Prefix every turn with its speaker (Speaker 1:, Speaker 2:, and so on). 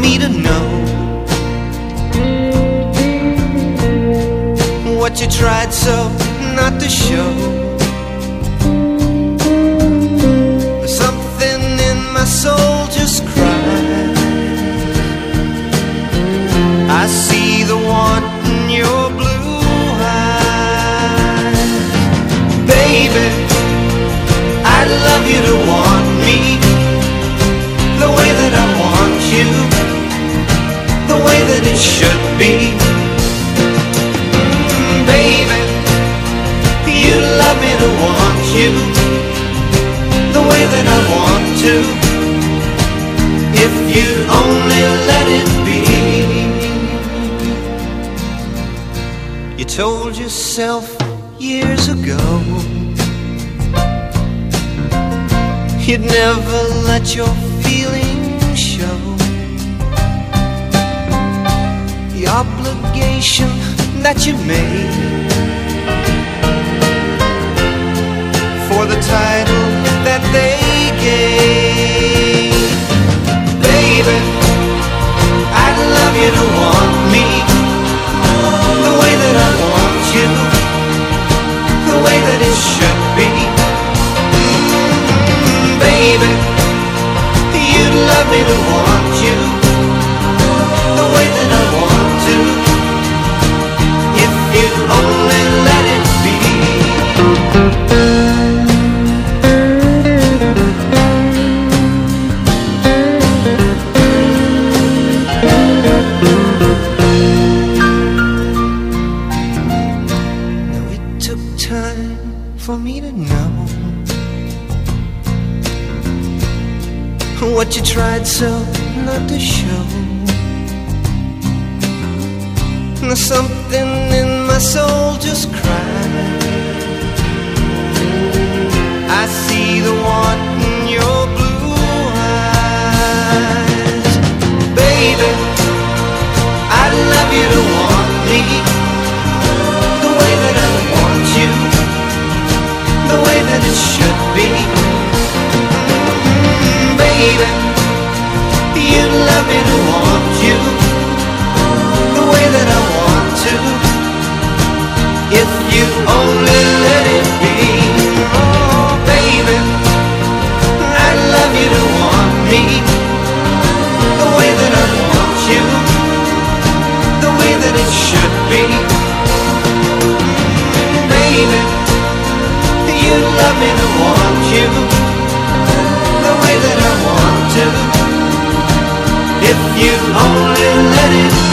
Speaker 1: me to know what you tried so not to show. Something in my soul just cried. I see the want in your blue eyes, baby. I'd love you to want it should be. Baby, you love me to want you, the way that I want to, if you only let it be. You told yourself years ago. You'd never let your feelings obligation that you made. For the title to know what you tried so not to show. Now something in my soul just cried. I see the want in your blue eyes, baby. I'd love you to it should be. Baby, you love me to want you the way that I want to, if you only let it be. Oh, baby, I'd love you to want me the way that I want you, the way that it should be. Baby, love me to want you the way that I want to, if you only let it.